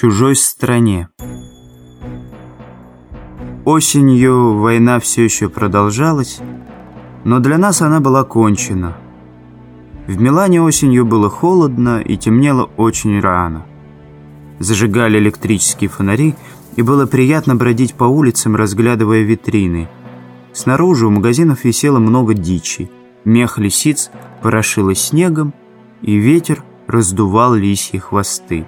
чужой стране. Осенью война все еще продолжалась, но для нас она была кончена. В Милане осенью было холодно и темнело очень рано. Зажигали электрические фонари, и было приятно бродить по улицам, разглядывая витрины. Снаружи у магазинов висело много дичи. Мех лисиц порошило снегом, и ветер раздувал лисьи хвосты.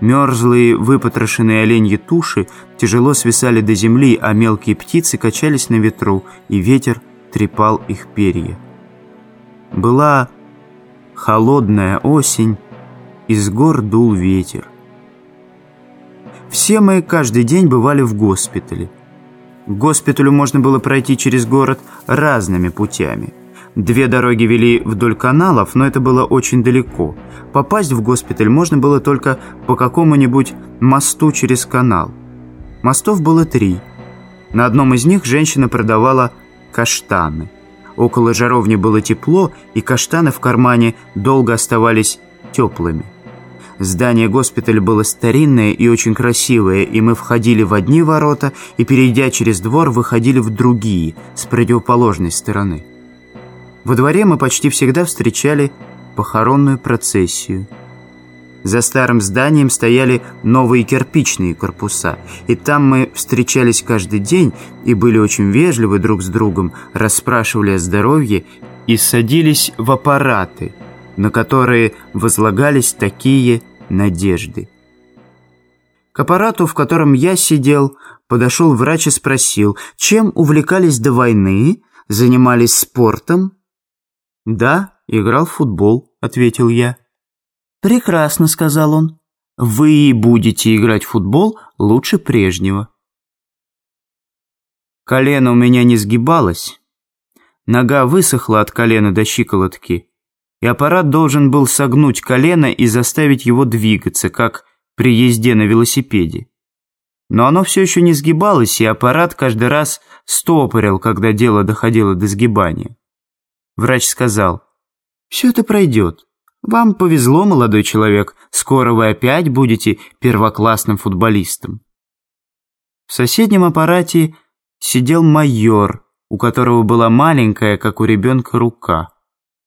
Мерзлые, выпотрошенные оленьи туши тяжело свисали до земли, а мелкие птицы качались на ветру, и ветер трепал их перья. Была холодная осень, из гор дул ветер. Все мы каждый день бывали в госпитале. К госпиталю можно было пройти через город разными путями – Две дороги вели вдоль каналов, но это было очень далеко. Попасть в госпиталь можно было только по какому-нибудь мосту через канал. Мостов было три. На одном из них женщина продавала каштаны. Около жаровни было тепло, и каштаны в кармане долго оставались теплыми. Здание госпиталя было старинное и очень красивое, и мы входили в одни ворота и, перейдя через двор, выходили в другие, с противоположной стороны. Во дворе мы почти всегда встречали похоронную процессию. За старым зданием стояли новые кирпичные корпуса, и там мы встречались каждый день и были очень вежливы друг с другом, расспрашивали о здоровье и садились в аппараты, на которые возлагались такие надежды. К аппарату, в котором я сидел, подошел врач и спросил, чем увлекались до войны, занимались спортом, «Да, играл в футбол», — ответил я. «Прекрасно», — сказал он. «Вы будете играть в футбол лучше прежнего». Колено у меня не сгибалось. Нога высохла от колена до щиколотки, и аппарат должен был согнуть колено и заставить его двигаться, как при езде на велосипеде. Но оно все еще не сгибалось, и аппарат каждый раз стопорил, когда дело доходило до сгибания. Врач сказал, «Все это пройдет. Вам повезло, молодой человек. Скоро вы опять будете первоклассным футболистом». В соседнем аппарате сидел майор, у которого была маленькая, как у ребенка, рука.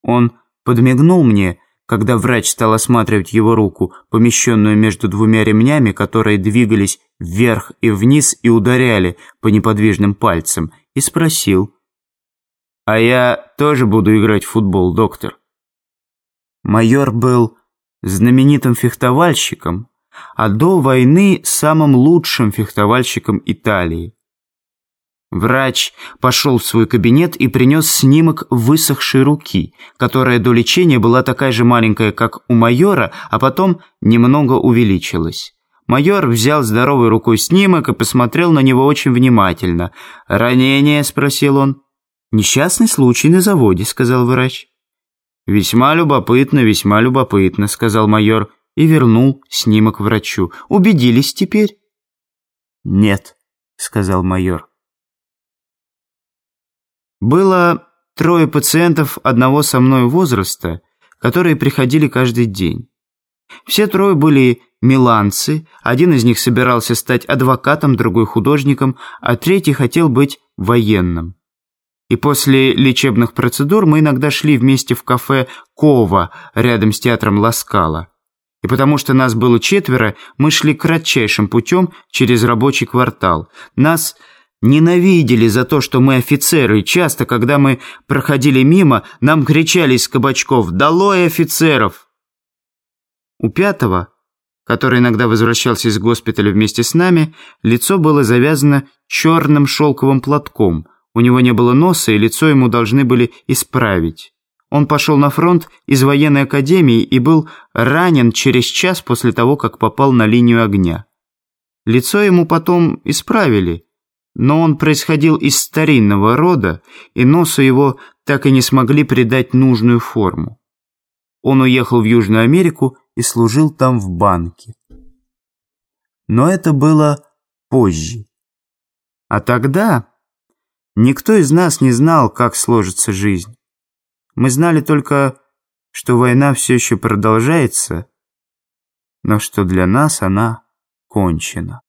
Он подмигнул мне, когда врач стал осматривать его руку, помещенную между двумя ремнями, которые двигались вверх и вниз и ударяли по неподвижным пальцам, и спросил – «А я тоже буду играть в футбол, доктор». Майор был знаменитым фехтовальщиком, а до войны самым лучшим фехтовальщиком Италии. Врач пошел в свой кабинет и принес снимок высохшей руки, которая до лечения была такая же маленькая, как у майора, а потом немного увеличилась. Майор взял здоровой рукой снимок и посмотрел на него очень внимательно. «Ранение?» – спросил он. «Несчастный случай на заводе», — сказал врач. «Весьма любопытно, весьма любопытно», — сказал майор и вернул снимок врачу. «Убедились теперь?» «Нет», — сказал майор. Было трое пациентов одного со мной возраста, которые приходили каждый день. Все трое были миланцы, один из них собирался стать адвокатом, другой художником, а третий хотел быть военным. И после лечебных процедур мы иногда шли вместе в кафе «Кова» рядом с театром Ласкала. И потому что нас было четверо, мы шли кратчайшим путем через рабочий квартал. Нас ненавидели за то, что мы офицеры, часто, когда мы проходили мимо, нам кричали из кабачков «Долой офицеров!». У пятого, который иногда возвращался из госпиталя вместе с нами, лицо было завязано черным шелковым платком – у него не было носа, и лицо ему должны были исправить. Он пошел на фронт из военной академии и был ранен через час после того, как попал на линию огня. Лицо ему потом исправили, но он происходил из старинного рода, и носу его так и не смогли придать нужную форму. Он уехал в Южную Америку и служил там в банке. Но это было позже. А тогда... Никто из нас не знал, как сложится жизнь. Мы знали только, что война все еще продолжается, но что для нас она кончена.